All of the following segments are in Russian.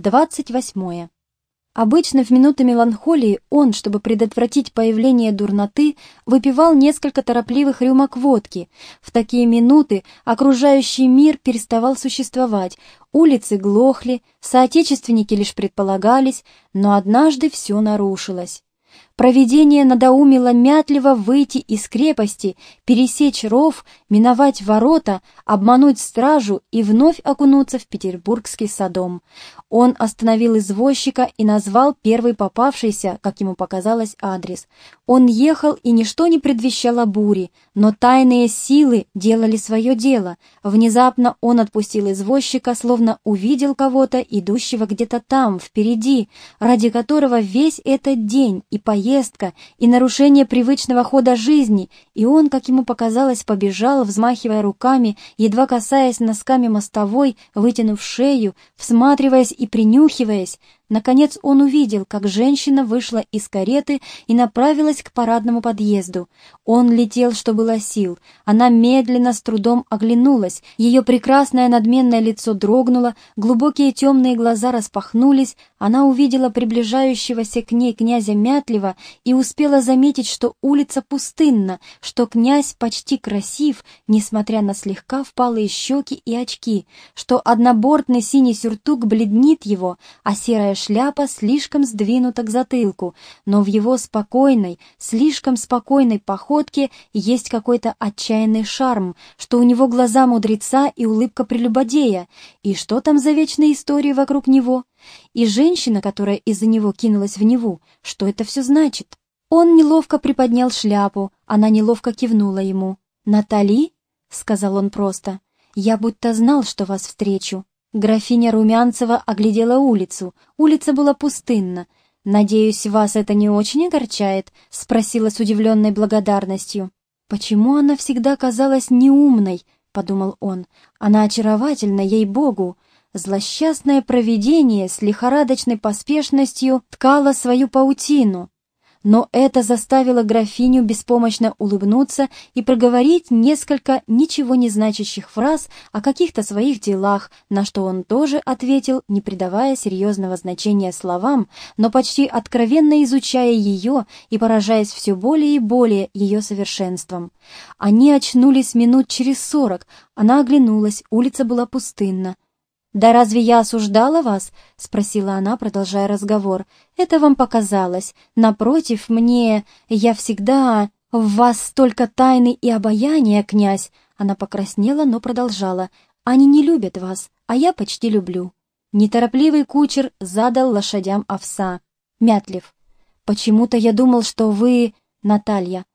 28. Обычно в минуты меланхолии он, чтобы предотвратить появление дурноты, выпивал несколько торопливых рюмок водки. В такие минуты окружающий мир переставал существовать, улицы глохли, соотечественники лишь предполагались, но однажды все нарушилось. Провидение надоумило мятливо выйти из крепости, пересечь ров, миновать ворота, обмануть стражу и вновь окунуться в петербургский садом. Он остановил извозчика и назвал первый попавшийся, как ему показалось, адрес. Он ехал, и ничто не предвещало бури, но тайные силы делали свое дело. Внезапно он отпустил извозчика, словно увидел кого-то, идущего где-то там, впереди, ради которого весь этот день и поездка поездка и нарушение привычного хода жизни, и он, как ему показалось, побежал, взмахивая руками, едва касаясь носками мостовой, вытянув шею, всматриваясь и принюхиваясь, Наконец он увидел, как женщина вышла из кареты и направилась к парадному подъезду. Он летел, что было сил. Она медленно, с трудом оглянулась. Ее прекрасное надменное лицо дрогнуло, глубокие темные глаза распахнулись. Она увидела приближающегося к ней князя Мятлева и успела заметить, что улица пустынна, что князь почти красив, несмотря на слегка впалые щеки и очки, что однобортный синий сюртук бледнит его, а серая шляпа слишком сдвинута к затылку, но в его спокойной, слишком спокойной походке есть какой-то отчаянный шарм, что у него глаза мудреца и улыбка прелюбодея, и что там за вечные истории вокруг него? И женщина, которая из-за него кинулась в Неву, что это все значит? Он неловко приподнял шляпу, она неловко кивнула ему. «Натали?» — сказал он просто. «Я будто знал, что вас встречу. Графиня Румянцева оглядела улицу. Улица была пустынна. «Надеюсь, вас это не очень огорчает?» — спросила с удивленной благодарностью. «Почему она всегда казалась неумной?» — подумал он. «Она очаровательна, ей-богу!» Злосчастное провидение с лихорадочной поспешностью ткало свою паутину но это заставило графиню беспомощно улыбнуться и проговорить несколько ничего не значащих фраз о каких-то своих делах, на что он тоже ответил, не придавая серьезного значения словам, но почти откровенно изучая ее и поражаясь все более и более ее совершенством. Они очнулись минут через сорок, она оглянулась, улица была пустынна. «Да разве я осуждала вас?» — спросила она, продолжая разговор. «Это вам показалось. Напротив, мне... Я всегда... В вас столько тайны и обаяния, князь!» Она покраснела, но продолжала. «Они не любят вас, а я почти люблю». Неторопливый кучер задал лошадям овса. Мятлив. «Почему-то я думал, что вы...» Наталья.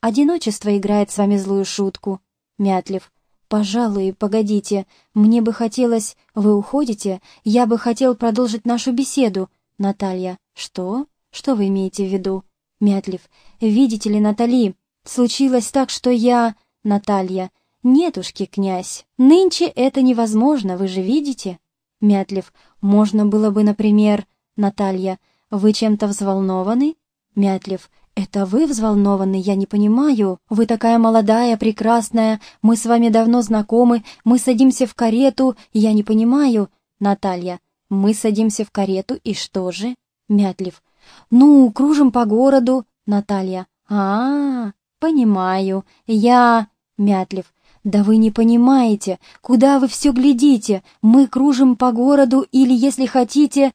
«Одиночество играет с вами злую шутку». Мятлив. «Пожалуй, погодите, мне бы хотелось... Вы уходите? Я бы хотел продолжить нашу беседу». Наталья. «Что? Что вы имеете в виду?» Мятлив. «Видите ли, Натали, случилось так, что я...» Наталья. «Нетушки, князь, нынче это невозможно, вы же видите?» Мятлив. «Можно было бы, например...» Наталья. «Вы чем-то взволнованы?» Мятлив. «Это вы взволнованы, я не понимаю. Вы такая молодая, прекрасная, мы с вами давно знакомы, мы садимся в карету, я не понимаю». Наталья. «Мы садимся в карету, и что же?» Мятлив. «Ну, кружим по городу». Наталья. а, -а, -а понимаю. Я...» Мятлив. «Да вы не понимаете, куда вы все глядите? Мы кружим по городу или, если хотите...»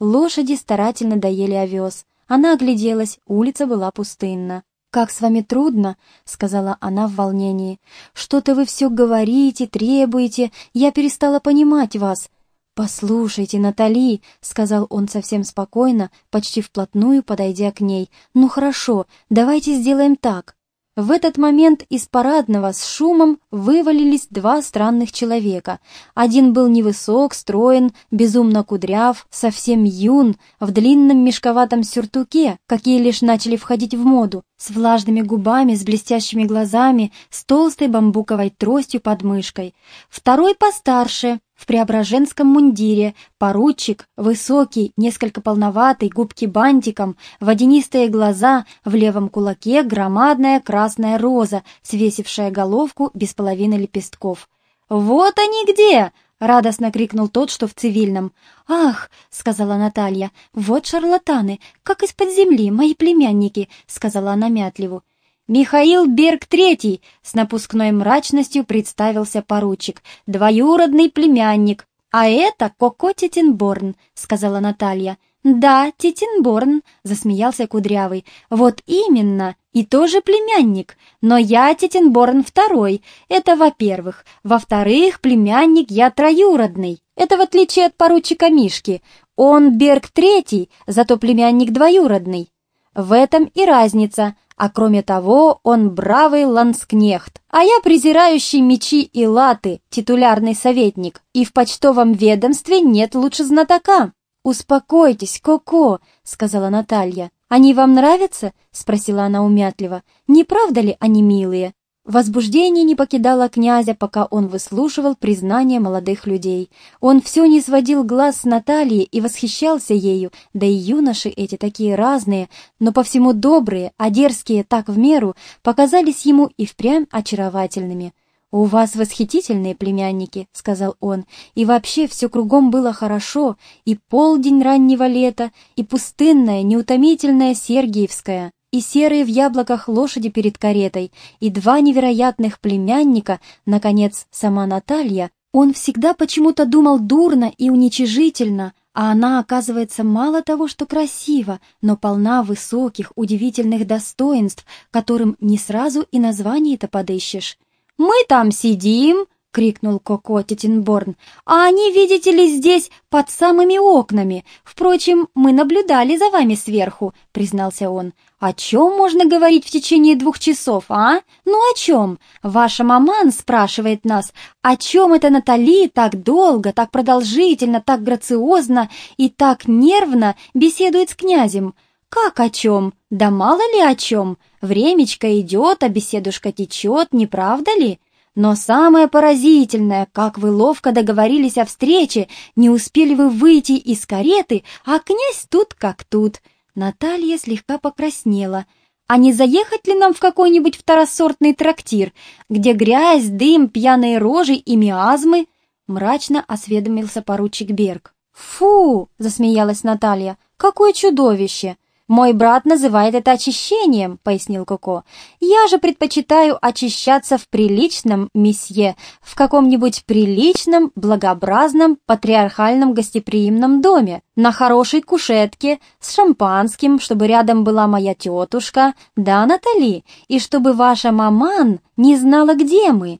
Лошади старательно доели овес. Она огляделась, улица была пустынна. «Как с вами трудно», — сказала она в волнении. «Что-то вы все говорите, требуете, я перестала понимать вас». «Послушайте, Натали», — сказал он совсем спокойно, почти вплотную подойдя к ней. «Ну хорошо, давайте сделаем так. В этот момент из парадного с шумом вывалились два странных человека. Один был невысок, строен, безумно кудряв, совсем юн, в длинном мешковатом сюртуке, какие лишь начали входить в моду, с влажными губами, с блестящими глазами, с толстой бамбуковой тростью под мышкой. Второй постарше, в преображенском мундире, поручик, высокий, несколько полноватый, губки бантиком, водянистые глаза, в левом кулаке громадная красная роза, свесившая головку без половины лепестков. «Вот они где!» —— радостно крикнул тот, что в цивильном. «Ах!» — сказала Наталья. «Вот шарлатаны, как из-под земли, мои племянники!» — сказала она Мятлеву. «Михаил Берг Третий!» — с напускной мрачностью представился поручик. «Двоюродный племянник!» «А это Коко Тетенборн», — сказала Наталья. «Да, Тетенборн», — засмеялся Кудрявый. «Вот именно, и тоже племянник. Но я Тетенборн второй. Это во-первых. Во-вторых, племянник я троюродный. Это в отличие от поручика Мишки. Он Берг третий, зато племянник двоюродный. В этом и разница. А кроме того, он бравый ланскнехт, а я презирающий мечи и латы, титулярный советник, и в почтовом ведомстве нет лучше знатока. «Успокойтесь, Коко», — сказала Наталья. «Они вам нравятся?» — спросила она умятливо. «Не правда ли они милые?» Возбуждение не покидало князя, пока он выслушивал признание молодых людей. Он все не сводил глаз с Натальи и восхищался ею, да и юноши эти такие разные, но по всему добрые, а дерзкие так в меру, показались ему и впрямь очаровательными. «У вас восхитительные племянники», — сказал он, «и вообще все кругом было хорошо, и полдень раннего лета, и пустынная, неутомительная Сергиевская, и серые в яблоках лошади перед каретой, и два невероятных племянника, наконец, сама Наталья. Он всегда почему-то думал дурно и уничижительно, а она, оказывается, мало того, что красива, но полна высоких, удивительных достоинств, которым не сразу и название-то подыщешь. «Мы там сидим!» — крикнул Коко Тетенборн. «А они, видите ли, здесь, под самыми окнами. Впрочем, мы наблюдали за вами сверху», — признался он. «О чем можно говорить в течение двух часов, а? Ну о чем? Ваша маман спрашивает нас, о чем это Натали так долго, так продолжительно, так грациозно и так нервно беседует с князем?» «Как о чем? Да мало ли о чем. Времечко идет, а беседушка течет, не правда ли? Но самое поразительное, как вы ловко договорились о встрече, не успели вы выйти из кареты, а князь тут как тут». Наталья слегка покраснела. «А не заехать ли нам в какой-нибудь второсортный трактир, где грязь, дым, пьяные рожи и миазмы?» Мрачно осведомился поручик Берг. «Фу!» — засмеялась Наталья. «Какое чудовище!» «Мой брат называет это очищением», — пояснил Коко. «Я же предпочитаю очищаться в приличном месье, в каком-нибудь приличном, благообразном, патриархальном гостеприимном доме, на хорошей кушетке, с шампанским, чтобы рядом была моя тетушка, да, Натали, и чтобы ваша маман не знала, где мы».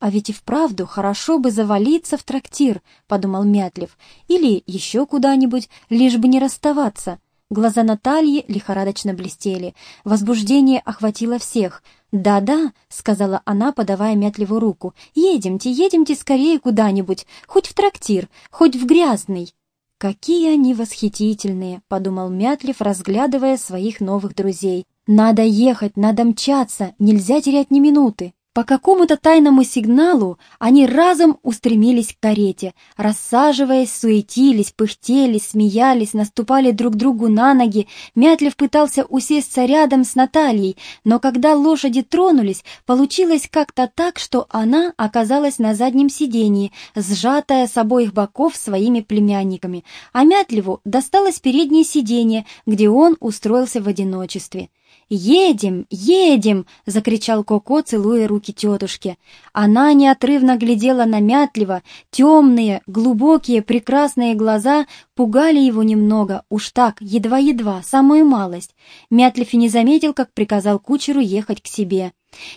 «А ведь и вправду хорошо бы завалиться в трактир», — подумал Мятлев, «или еще куда-нибудь, лишь бы не расставаться». Глаза Натальи лихорадочно блестели. Возбуждение охватило всех. «Да-да», — сказала она, подавая Мятлеву руку. «Едемте, едемте скорее куда-нибудь, хоть в трактир, хоть в грязный». «Какие они восхитительные!» — подумал Мятлев, разглядывая своих новых друзей. «Надо ехать, надо мчаться, нельзя терять ни минуты». По какому-то тайному сигналу они разом устремились к карете, рассаживаясь, суетились, пыхтели, смеялись, наступали друг другу на ноги. Мятлев пытался усесться рядом с Натальей, но когда лошади тронулись, получилось как-то так, что она оказалась на заднем сидении, сжатая с обоих боков своими племянниками, а Мятлеву досталось переднее сиденье, где он устроился в одиночестве. «Едем, едем!» — закричал Коко, целуя руки тетушки. Она неотрывно глядела на Мятлива, темные, глубокие, прекрасные глаза пугали его немного, уж так, едва-едва, самую малость. Мятлив и не заметил, как приказал кучеру ехать к себе.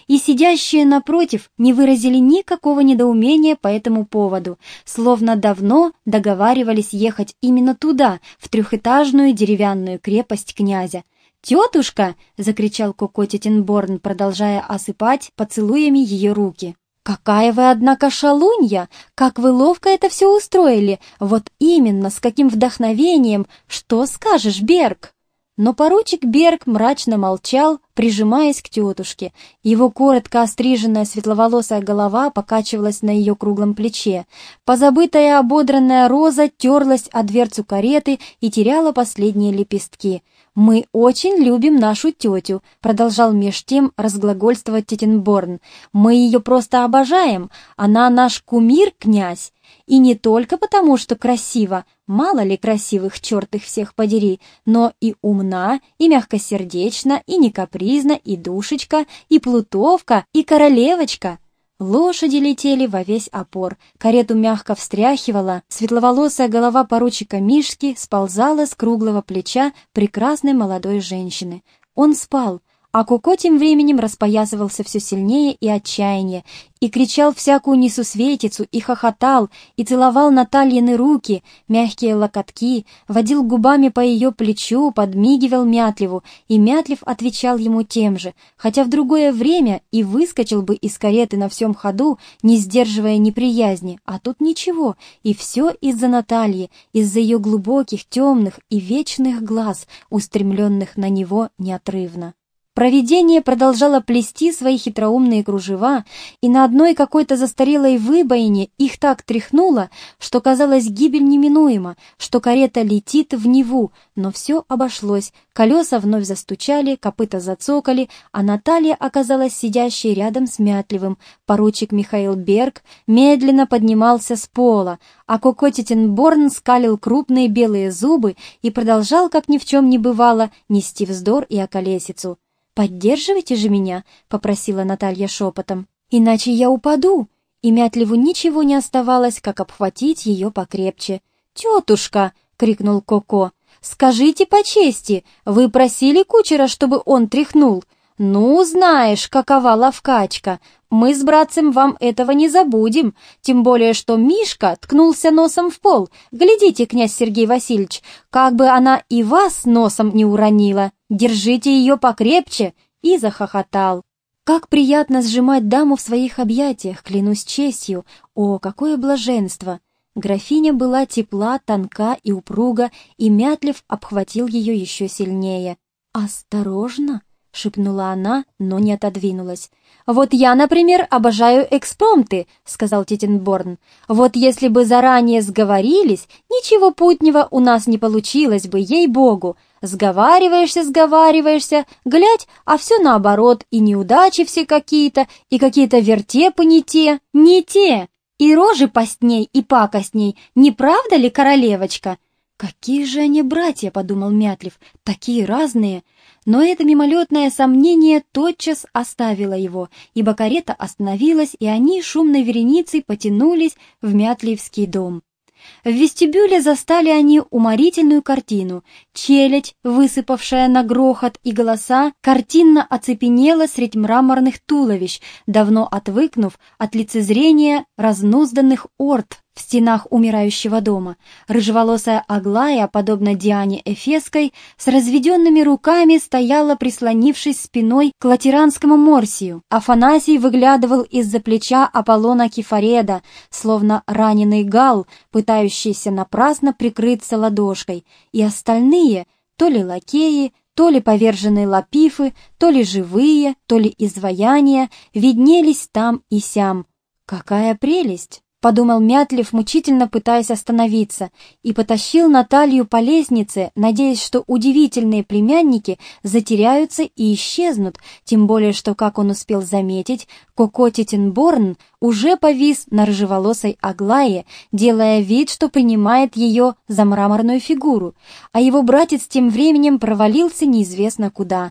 И сидящие напротив не выразили никакого недоумения по этому поводу, словно давно договаривались ехать именно туда, в трехэтажную деревянную крепость князя. «Тетушка!» — закричал Коко Тетенборн, продолжая осыпать поцелуями ее руки. «Какая вы, однако, шалунья! Как вы ловко это все устроили! Вот именно, с каким вдохновением! Что скажешь, Берг?» Но поручик Берг мрачно молчал, прижимаясь к тетушке. Его коротко остриженная светловолосая голова покачивалась на ее круглом плече. Позабытая ободранная роза терлась о дверцу кареты и теряла последние лепестки. «Мы очень любим нашу тетю», — продолжал меж тем разглагольствовать Тетенборн. «Мы ее просто обожаем. Она наш кумир, князь. И не только потому, что красиво, мало ли красивых, черт их всех подери, но и умна, и мягкосердечна, и не капризна, и душечка, и плутовка, и королевочка. Лошади летели во весь опор, карету мягко встряхивала, светловолосая голова поручика Мишки сползала с круглого плеча прекрасной молодой женщины. Он спал, а Коко тем временем распоясывался все сильнее и отчаяние, и кричал всякую несусветицу, и хохотал, и целовал Натальины руки, мягкие локотки, водил губами по ее плечу, подмигивал Мятлеву, и Мятлев отвечал ему тем же, хотя в другое время и выскочил бы из кареты на всем ходу, не сдерживая неприязни, а тут ничего, и все из-за Натальи, из-за ее глубоких, темных и вечных глаз, устремленных на него неотрывно. Провидение продолжало плести свои хитроумные кружева, и на одной какой-то застарелой выбоине их так тряхнуло, что казалось гибель неминуема, что карета летит в Неву, но все обошлось, колеса вновь застучали, копыта зацокали, а Наталья оказалась сидящей рядом с Мятливым. Поручик Михаил Берг медленно поднимался с пола, а Коко Титенборн скалил крупные белые зубы и продолжал, как ни в чем не бывало, нести вздор и околесицу. «Поддерживайте же меня», — попросила Наталья шепотом, «иначе я упаду». И Мятливу ничего не оставалось, как обхватить ее покрепче. «Тетушка!» — крикнул Коко. «Скажите по чести, вы просили кучера, чтобы он тряхнул? Ну, знаешь, какова ловкачка. Мы с братцем вам этого не забудем, тем более, что Мишка ткнулся носом в пол. Глядите, князь Сергей Васильевич, как бы она и вас носом не уронила. Держите ее покрепче!» И захохотал. Как приятно сжимать даму в своих объятиях, клянусь честью. О, какое блаженство! Графиня была тепла, тонка и упруга, и Мятлев обхватил ее еще сильнее. «Осторожно!» — шепнула она, но не отодвинулась. «Вот я, например, обожаю экспромты», — сказал Титенборн. «Вот если бы заранее сговорились, ничего путнего у нас не получилось бы, ей-богу. Сговариваешься, сговариваешься, глядь, а все наоборот, и неудачи все какие-то, и какие-то вертепы не те, не те, и рожи постней и пакостней, не правда ли, королевочка?» «Какие же они братья», — подумал Мятлев, — «такие разные». Но это мимолетное сомнение тотчас оставило его, ибо карета остановилась, и они шумной вереницей потянулись в Мятлиевский дом. В вестибюле застали они уморительную картину. Челядь, высыпавшая на грохот и голоса, картинно оцепенела средь мраморных туловищ, давно отвыкнув от лицезрения разнузданных орд в стенах умирающего дома. Рыжеволосая Аглая, подобно Диане Эфеской, с разведенными руками стояла, прислонившись спиной к латеранскому Морсию. Афанасий выглядывал из-за плеча Аполлона Кефареда, словно раненый гал, пытающийся напрасно прикрыться ладошкой, и остальные, то ли лакеи, то ли поверженные лапифы, то ли живые, то ли изваяния, виднелись там и сям. Какая прелесть! Подумал Мятлев, мучительно пытаясь остановиться, и потащил Наталью по лестнице, надеясь, что удивительные племянники затеряются и исчезнут, тем более, что, как он успел заметить, Коко Титенборн уже повис на рыжеволосой Аглае, делая вид, что принимает ее за мраморную фигуру, а его братец тем временем провалился неизвестно куда.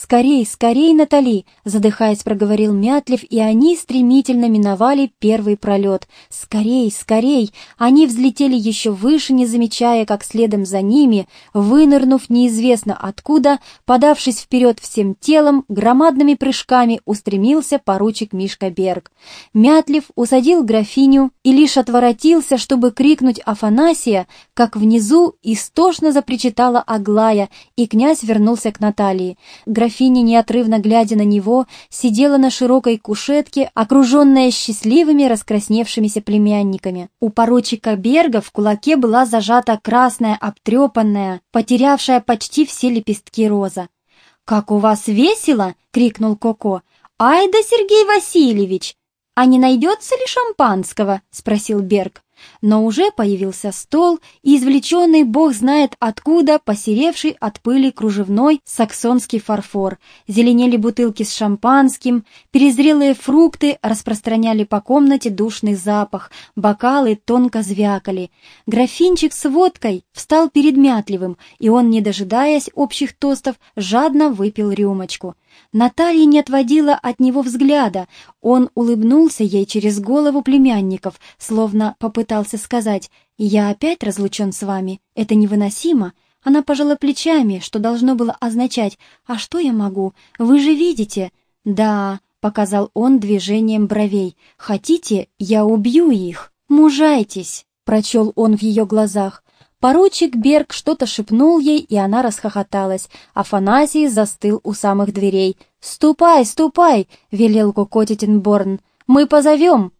«Скорей, скорей, Натали!» — задыхаясь, проговорил Мятлев, и они стремительно миновали первый пролет. «Скорей, скорей!» Они взлетели еще выше, не замечая, как следом за ними, вынырнув неизвестно откуда, подавшись вперед всем телом, громадными прыжками устремился поручик Мишка Берг. Мятлев усадил графиню и лишь отворотился, чтобы крикнуть Афанасия, как внизу истошно запричитала Аглая, и князь вернулся к Наталье. Графиня, неотрывно глядя на него, сидела на широкой кушетке, окруженная счастливыми раскрасневшимися племянниками. У поручика Берга в кулаке была зажата красная, обтрепанная, потерявшая почти все лепестки роза. «Как у вас весело!» — крикнул Коко. «Ай да, Сергей Васильевич! А не найдется ли шампанского?» — спросил Берг. Но уже появился стол, и извлеченный бог знает откуда, посеревший от пыли кружевной саксонский фарфор. Зеленели бутылки с шампанским, перезрелые фрукты распространяли по комнате душный запах, бокалы тонко звякали. Графинчик с водкой встал перед Мятливым, и он, не дожидаясь общих тостов, жадно выпил рюмочку. Наталья не отводила от него взгляда. Он улыбнулся ей через голову племянников, словно попытался сказать «Я опять разлучен с вами, это невыносимо». Она пожала плечами, что должно было означать «А что я могу? Вы же видите?» «Да», — показал он движением бровей, «хотите, я убью их? Мужайтесь», — прочел он в ее глазах. Поручик Берг что-то шепнул ей, и она расхохоталась. Афанасий застыл у самых дверей. «Ступай, ступай!» — велел Кокотитенборн. «Мы позовем!»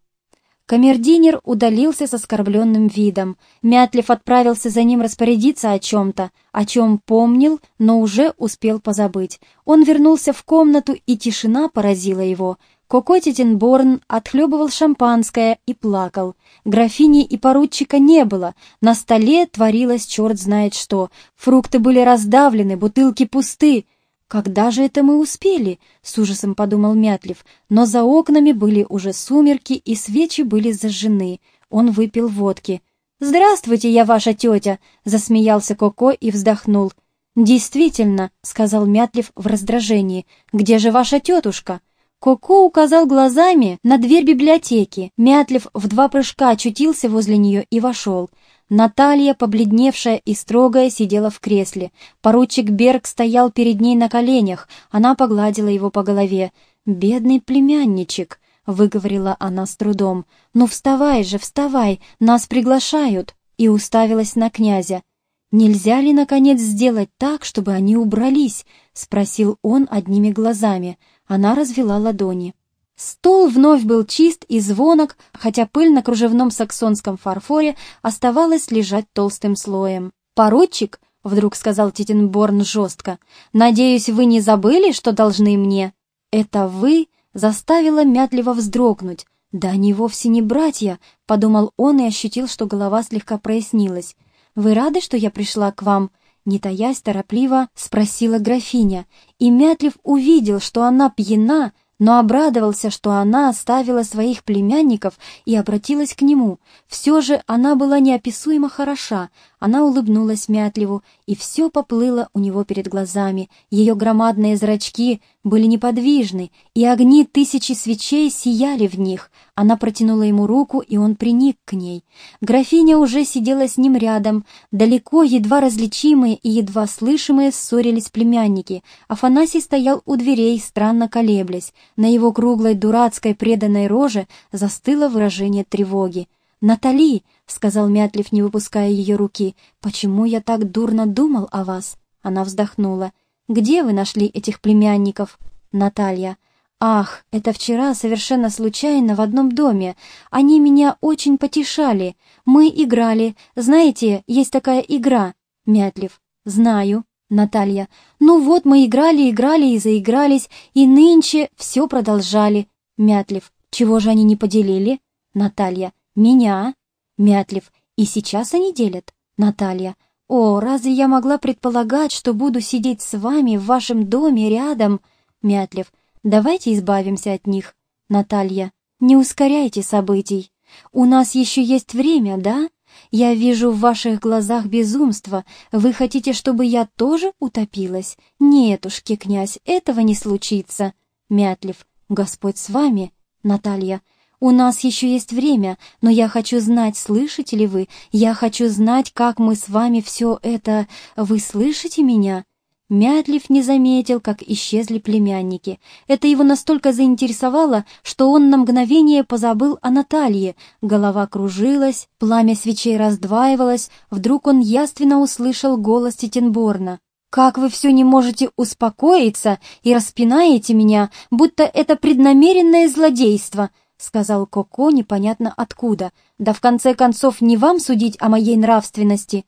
Камердинер удалился с оскорбленным видом. Мятлев отправился за ним распорядиться о чем-то, о чем помнил, но уже успел позабыть. Он вернулся в комнату, и тишина поразила его. Коко Титенборн отхлебывал шампанское и плакал. Графини и поручика не было. На столе творилось черт знает что. Фрукты были раздавлены, бутылки пусты. «Когда же это мы успели?» — с ужасом подумал Мятлев. Но за окнами были уже сумерки, и свечи были зажжены. Он выпил водки. «Здравствуйте, я ваша тетя!» — засмеялся Коко и вздохнул. «Действительно», — сказал Мятлев в раздражении, — «где же ваша тетушка?» Коко указал глазами на дверь библиотеки. Мятлев в два прыжка очутился возле нее и вошел. Наталья, побледневшая и строгая, сидела в кресле. Поручик Берг стоял перед ней на коленях. Она погладила его по голове. «Бедный племянничек», — выговорила она с трудом. «Ну вставай же, вставай, нас приглашают!» И уставилась на князя. «Нельзя ли, наконец, сделать так, чтобы они убрались?» — спросил он одними глазами. Она развела ладони. Стол вновь был чист и звонок, хотя пыль на кружевном саксонском фарфоре оставалась лежать толстым слоем. «Поручик», — вдруг сказал Титенборн жестко, — «надеюсь, вы не забыли, что должны мне?» «Это вы?» — заставило мятливо вздрогнуть. «Да они вовсе не братья», — подумал он и ощутил, что голова слегка прояснилась. «Вы рады, что я пришла к вам?» Не таясь, торопливо спросила графиня, и Мятлив увидел, что она пьяна, но обрадовался, что она оставила своих племянников и обратилась к нему. Все же она была неописуемо хороша, она улыбнулась Мятливу, и все поплыло у него перед глазами. Ее громадные зрачки были неподвижны, и огни тысячи свечей сияли в них. Она протянула ему руку, и он приник к ней. Графиня уже сидела с ним рядом. Далеко, едва различимые и едва слышимые, ссорились племянники. Афанасий стоял у дверей, странно колеблясь. На его круглой, дурацкой, преданной роже застыло выражение тревоги. «Натали!» — сказал Мятлев, не выпуская ее руки. «Почему я так дурно думал о вас?» Она вздохнула. «Где вы нашли этих племянников?» «Наталья». «Ах, это вчера совершенно случайно в одном доме. Они меня очень потешали. Мы играли. Знаете, есть такая игра». Мятлев. «Знаю». Наталья. «Ну вот, мы играли, играли и заигрались, и нынче все продолжали». Мятлев. «Чего же они не поделили?» Наталья. «Меня?» Мятлив. «И сейчас они делят?» Наталья. «О, разве я могла предполагать, что буду сидеть с вами в вашем доме рядом?» Мятлив. «Давайте избавимся от них». Наталья. «Не ускоряйте событий. У нас еще есть время, да? Я вижу в ваших глазах безумство. Вы хотите, чтобы я тоже утопилась? Нетушки, князь, этого не случится». Мятлив. «Господь с вами?» Наталья. «У нас еще есть время, но я хочу знать, слышите ли вы? Я хочу знать, как мы с вами все это... Вы слышите меня?» Мятлив не заметил, как исчезли племянники. Это его настолько заинтересовало, что он на мгновение позабыл о Наталье. Голова кружилась, пламя свечей раздваивалось. Вдруг он яственно услышал голос Титенборна. «Как вы все не можете успокоиться и распинаете меня, будто это преднамеренное злодейство!» — сказал Коко непонятно откуда. «Да в конце концов не вам судить о моей нравственности».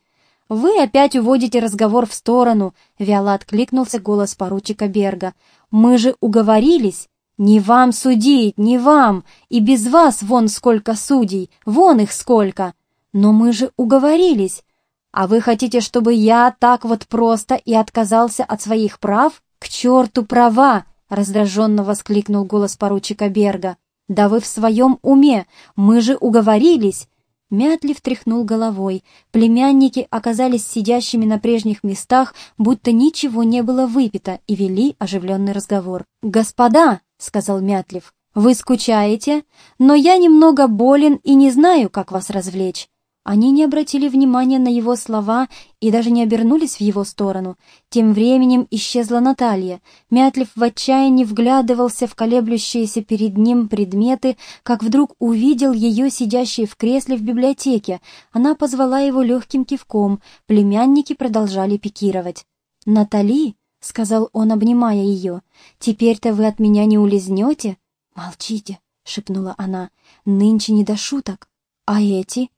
«Вы опять уводите разговор в сторону», — вяло откликнулся голос поручика Берга. «Мы же уговорились. Не вам судить, не вам. И без вас вон сколько судей, вон их сколько». «Но мы же уговорились!» «А вы хотите, чтобы я так вот просто и отказался от своих прав? К черту права!» — раздраженно воскликнул голос поручика Берга. «Да вы в своем уме! Мы же уговорились!» Мятлив тряхнул головой. Племянники оказались сидящими на прежних местах, будто ничего не было выпито, и вели оживленный разговор. «Господа!» — сказал Мятлив. «Вы скучаете? Но я немного болен и не знаю, как вас развлечь. Они не обратили внимания на его слова и даже не обернулись в его сторону. Тем временем исчезла Наталья. Мятлив в отчаянии вглядывался в колеблющиеся перед ним предметы, как вдруг увидел ее сидящей в кресле в библиотеке. Она позвала его легким кивком. Племянники продолжали пикировать. «Натали», — сказал он, обнимая ее, — «теперь-то вы от меня не улизнете?» «Молчите», — шепнула она, — «нынче не до шуток. А эти?»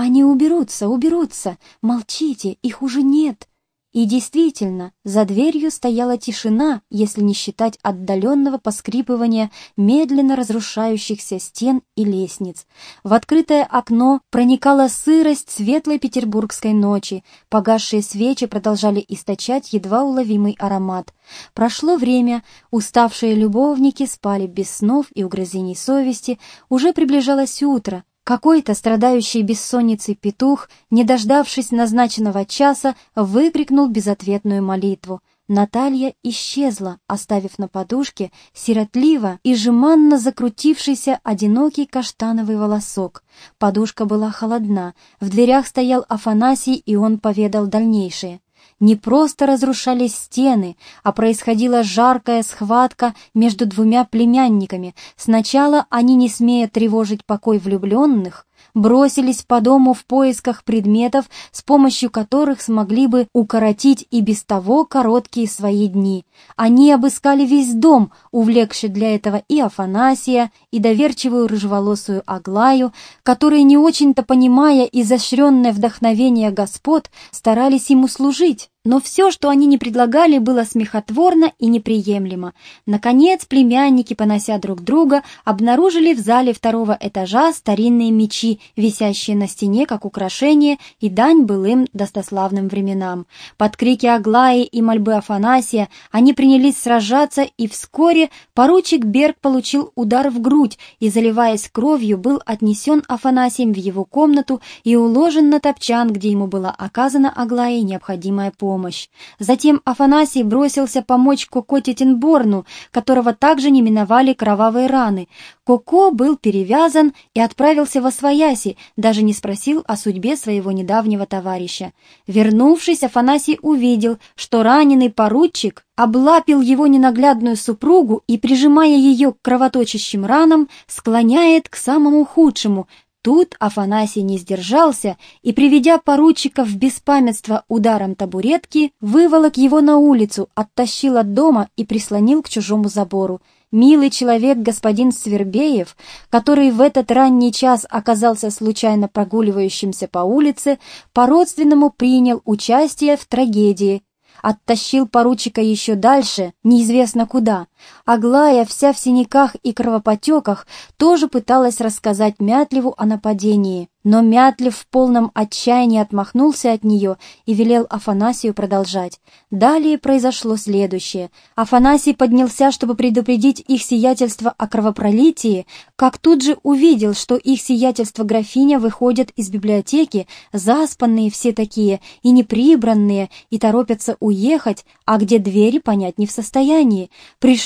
Они уберутся, уберутся, молчите, их уже нет. И действительно, за дверью стояла тишина, если не считать отдаленного поскрипывания медленно разрушающихся стен и лестниц. В открытое окно проникала сырость светлой петербургской ночи, погасшие свечи продолжали источать едва уловимый аромат. Прошло время, уставшие любовники спали без снов и угрызений совести, уже приближалось утро, какой-то страдающий бессонницей петух, не дождавшись назначенного часа, выкрикнул безответную молитву. Наталья исчезла, оставив на подушке сиротливо и жеманно закрутившийся одинокий каштановый волосок. Подушка была холодна, в дверях стоял Афанасий, и он поведал дальнейшее. Не просто разрушались стены, а происходила жаркая схватка между двумя племянниками. Сначала они, не смея тревожить покой влюбленных, бросились по дому в поисках предметов, с помощью которых смогли бы укоротить и без того короткие свои дни. Они обыскали весь дом, увлекши для этого и Афанасия, и доверчивую рыжеволосую Аглаю, которые, не очень-то понимая изощренное вдохновение господ, старались ему служить. Но все, что они не предлагали, было смехотворно и неприемлемо. Наконец, племянники, понося друг друга, обнаружили в зале второго этажа старинные мечи, висящие на стене как украшение и дань былым достославным временам. Под крики Аглаи и мольбы Афанасия они принялись сражаться, и вскоре поручик Берг получил удар в грудь и, заливаясь кровью, был отнесен Афанасием в его комнату и уложен на топчан, где ему была оказана Аглае необходимая помощь помощь. Затем Афанасий бросился помочь Коко Тетенборну, которого также не миновали кровавые раны. Коко был перевязан и отправился во Свояси, даже не спросил о судьбе своего недавнего товарища. Вернувшись, Афанасий увидел, что раненый поручик облапил его ненаглядную супругу и, прижимая ее к кровоточащим ранам, склоняет к самому худшему, Тут Афанасий не сдержался и, приведя поручика в беспамятство ударом табуретки, выволок его на улицу, оттащил от дома и прислонил к чужому забору. Милый человек господин Свербеев, который в этот ранний час оказался случайно прогуливающимся по улице, по-родственному принял участие в трагедии оттащил поручика еще дальше, неизвестно куда. Аглая, вся в синяках и кровопотеках, тоже пыталась рассказать Мятлеву о нападении. Но Мятлев в полном отчаянии отмахнулся от нее и велел Афанасию продолжать. Далее произошло следующее. Афанасий поднялся, чтобы предупредить их сиятельство о кровопролитии, как тут же увидел, что их сиятельство графиня выходят из библиотеки, заспанные все такие и неприбранные, и торопятся уехать, а где двери понять не в состоянии.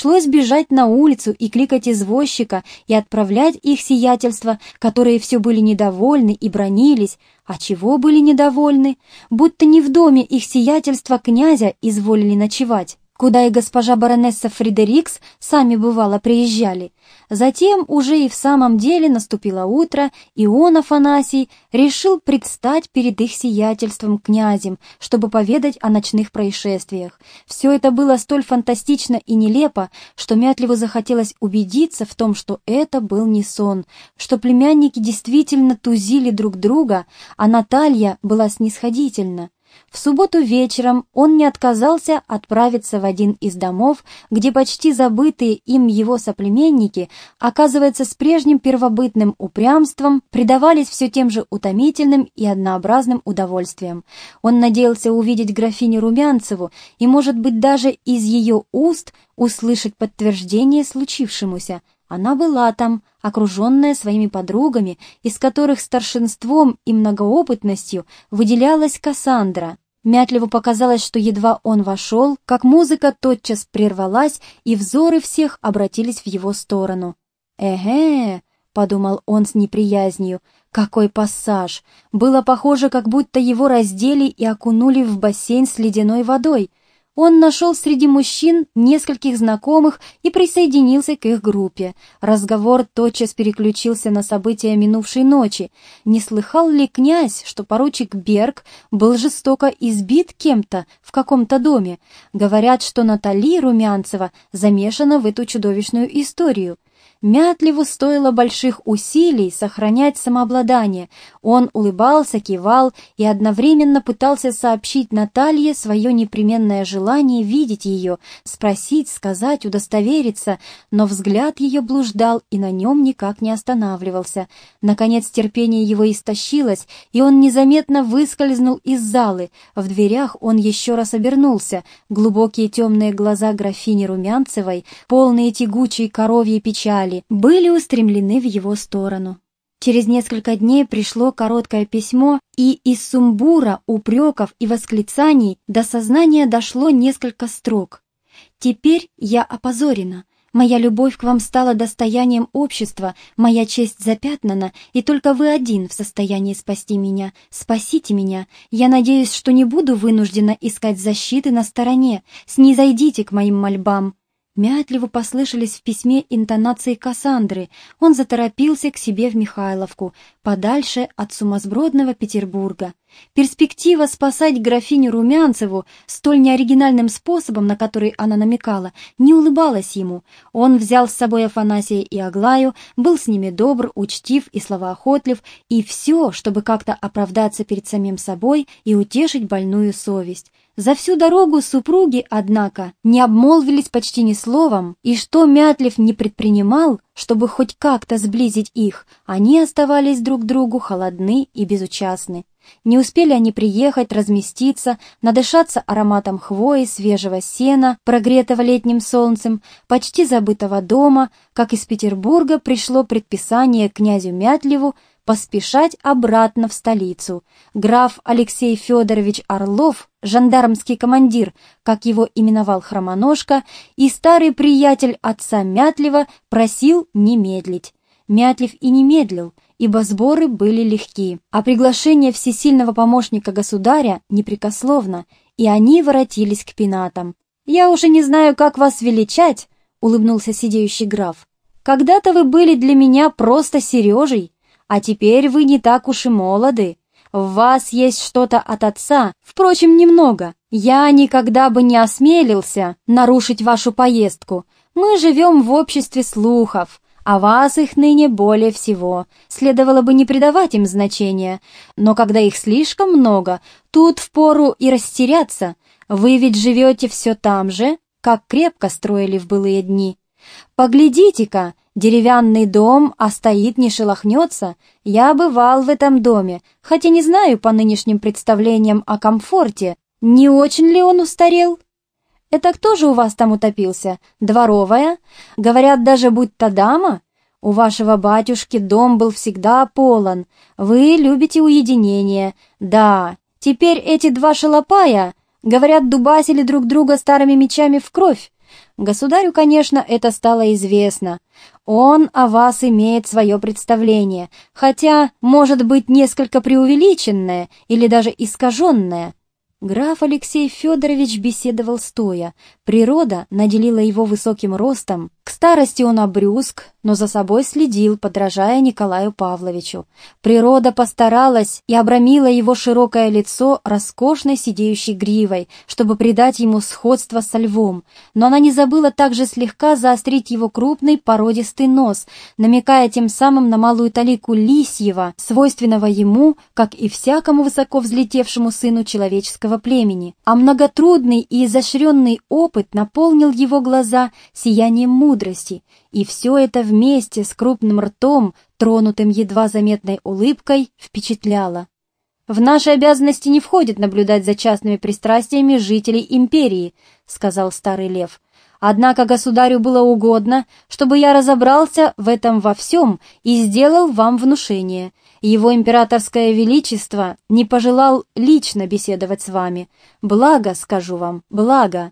Пришлось бежать на улицу и кликать извозчика и отправлять их сиятельство, которые все были недовольны и бронились, а чего были недовольны? Будто не в доме их сиятельства князя изволили ночевать куда и госпожа баронесса Фредерикс сами бывало приезжали. Затем уже и в самом деле наступило утро, и он, Афанасий, решил предстать перед их сиятельством князем, чтобы поведать о ночных происшествиях. Все это было столь фантастично и нелепо, что Мятлеву захотелось убедиться в том, что это был не сон, что племянники действительно тузили друг друга, а Наталья была снисходительна. В субботу вечером он не отказался отправиться в один из домов, где почти забытые им его соплеменники, оказывается, с прежним первобытным упрямством предавались все тем же утомительным и однообразным удовольствиям. Он надеялся увидеть графиню Румянцеву и, может быть, даже из ее уст услышать подтверждение случившемуся. Она была там, окруженная своими подругами, из которых старшинством и многоопытностью выделялась Кассандра. Мятливу показалось, что едва он вошел, как музыка тотчас прервалась, и взоры всех обратились в его сторону. «Эге!» — подумал он с неприязнью. «Какой пассаж! Было похоже, как будто его раздели и окунули в бассейн с ледяной водой». Он нашел среди мужчин нескольких знакомых и присоединился к их группе. Разговор тотчас переключился на события минувшей ночи. Не слыхал ли князь, что поручик Берг был жестоко избит кем-то в каком-то доме? Говорят, что Натали Румянцева замешана в эту чудовищную историю. Мятливу стоило больших усилий сохранять самообладание. Он улыбался, кивал и одновременно пытался сообщить Наталье свое непременное желание видеть ее, спросить, сказать, удостовериться, но взгляд ее блуждал и на нем никак не останавливался. Наконец терпение его истощилось, и он незаметно выскользнул из залы. В дверях он еще раз обернулся. Глубокие темные глаза графини Румянцевой, полные тягучей коровьей печали, мысли были устремлены в его сторону. Через несколько дней пришло короткое письмо, и из сумбура, упреков и восклицаний до сознания дошло несколько строк. «Теперь я опозорена. Моя любовь к вам стала достоянием общества, моя честь запятнана, и только вы один в состоянии спасти меня. Спасите меня. Я надеюсь, что не буду вынуждена искать защиты на стороне. Снизойдите к моим мольбам. Мятливо послышались в письме интонации Кассандры. Он заторопился к себе в Михайловку, подальше от сумасбродного Петербурга. Перспектива спасать графиню Румянцеву столь неоригинальным способом, на который она намекала, не улыбалась ему. Он взял с собой Афанасия и Аглаю, был с ними добр, учтив и словоохотлив, и все, чтобы как-то оправдаться перед самим собой и утешить больную совесть. За всю дорогу супруги, однако, не обмолвились почти ни словом, и что Мятлев не предпринимал, чтобы хоть как-то сблизить их, они оставались друг другу холодны и безучастны. Не успели они приехать, разместиться, надышаться ароматом хвои, свежего сена, прогретого летним солнцем, почти забытого дома, как из Петербурга пришло предписание князю Мятлеву поспешать обратно в столицу. Граф Алексей Федорович Орлов, жандармский командир, как его именовал Хромоножка, и старый приятель отца Мятлева просил не медлить. Мятлев и не медлил, ибо сборы были легки, а приглашение всесильного помощника государя непрекословно, и они воротились к пенатам. «Я уже не знаю, как вас величать», — улыбнулся сидеющий граф. «Когда-то вы были для меня просто Сережей, а теперь вы не так уж и молоды. В вас есть что-то от отца, впрочем, немного. Я никогда бы не осмелился нарушить вашу поездку. Мы живем в обществе слухов, а вас их ныне более всего. Следовало бы не придавать им значения, но когда их слишком много, тут впору и растеряться. Вы ведь живете все там же, как крепко строили в былые дни. Поглядите-ка, Деревянный дом, а стоит, не шелохнется. Я бывал в этом доме, хотя не знаю по нынешним представлениям о комфорте. Не очень ли он устарел? Это кто же у вас там утопился? Дворовая? Говорят, даже будь-то дама? У вашего батюшки дом был всегда полон. Вы любите уединение. Да, теперь эти два шалопая, говорят, дубасили друг друга старыми мечами в кровь. Государю, конечно, это стало известно. Он о вас имеет свое представление, хотя, может быть, несколько преувеличенное или даже искаженное. Граф Алексей Федорович беседовал стоя. Природа наделила его высоким ростом, К старости он обрюзг, но за собой следил, подражая Николаю Павловичу. Природа постаралась и обрамила его широкое лицо роскошной сидеющей гривой, чтобы придать ему сходство со львом, но она не забыла также слегка заострить его крупный породистый нос, намекая тем самым на малую талику лисьего, свойственного ему, как и всякому высоко взлетевшему сыну человеческого племени. А многотрудный и изощренный опыт наполнил его глаза сиянием мудрости, и все это вместе с крупным ртом, тронутым едва заметной улыбкой, впечатляло. «В наши обязанности не входит наблюдать за частными пристрастиями жителей империи», — сказал старый лев. «Однако государю было угодно, чтобы я разобрался в этом во всем и сделал вам внушение. Его императорское величество не пожелал лично беседовать с вами. Благо, скажу вам, благо».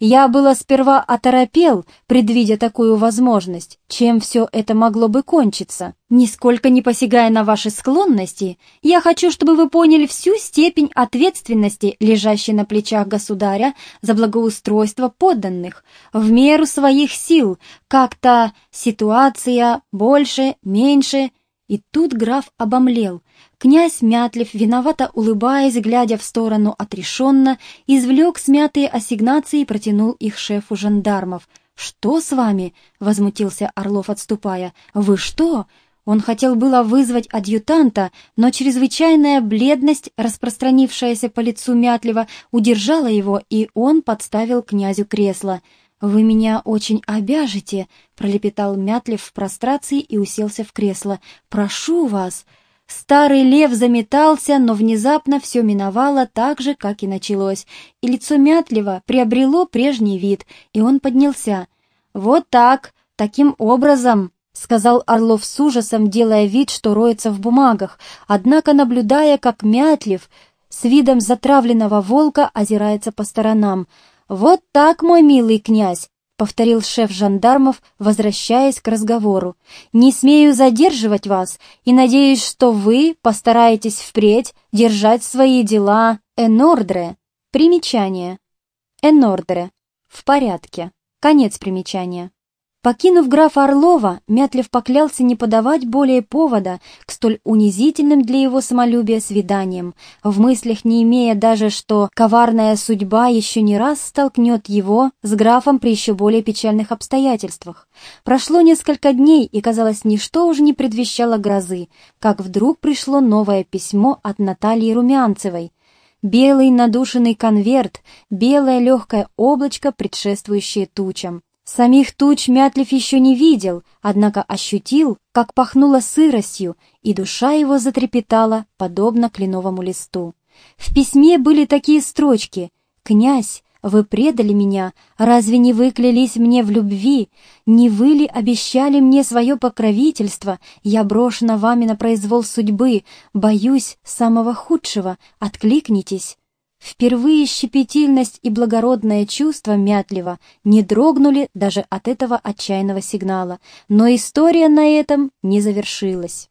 Я было сперва оторопел, предвидя такую возможность, чем все это могло бы кончиться. Нисколько не посягая на ваши склонности, я хочу, чтобы вы поняли всю степень ответственности, лежащей на плечах государя за благоустройство подданных, в меру своих сил, как-то ситуация больше, меньше. И тут граф обомлел, Князь Мятлев, виновато улыбаясь, глядя в сторону отрешенно, извлек смятые ассигнации и протянул их шефу жандармов. «Что с вами?» — возмутился Орлов, отступая. «Вы что?» Он хотел было вызвать адъютанта, но чрезвычайная бледность, распространившаяся по лицу Мятлева, удержала его, и он подставил князю кресло. «Вы меня очень обяжете», — пролепетал Мятлев в прострации и уселся в кресло. «Прошу вас». Старый лев заметался, но внезапно все миновало так же, как и началось, и лицо Мятлева приобрело прежний вид, и он поднялся. «Вот так, таким образом», — сказал Орлов с ужасом, делая вид, что роется в бумагах, однако наблюдая, как Мятлев с видом затравленного волка озирается по сторонам. «Вот так, мой милый князь, повторил шеф жандармов, возвращаясь к разговору. «Не смею задерживать вас и надеюсь, что вы постараетесь впредь держать свои дела энордре». Примечание. Энордре. В порядке. Конец примечания. Покинув графа Орлова, Мятлев поклялся не подавать более повода к столь унизительным для его самолюбия свиданиям, в мыслях не имея даже, что коварная судьба еще не раз столкнет его с графом при еще более печальных обстоятельствах. Прошло несколько дней, и, казалось, ничто уже не предвещало грозы, как вдруг пришло новое письмо от Натальи Румянцевой, Белый надушенный конверт, белое легкое облачко, предшествующее тучам. Самих туч Мятлев еще не видел, однако ощутил, как пахнуло сыростью, и душа его затрепетала, подобно кленовому листу. В письме были такие строчки «Князь, вы предали меня, разве не вы клялись мне в любви? Не вы ли обещали мне свое покровительство? Я брошена вами на произвол судьбы, боюсь самого худшего, откликнитесь». Впервые щепетильность и благородное чувство Мятлева не дрогнули даже от этого отчаянного сигнала, но история на этом не завершилась.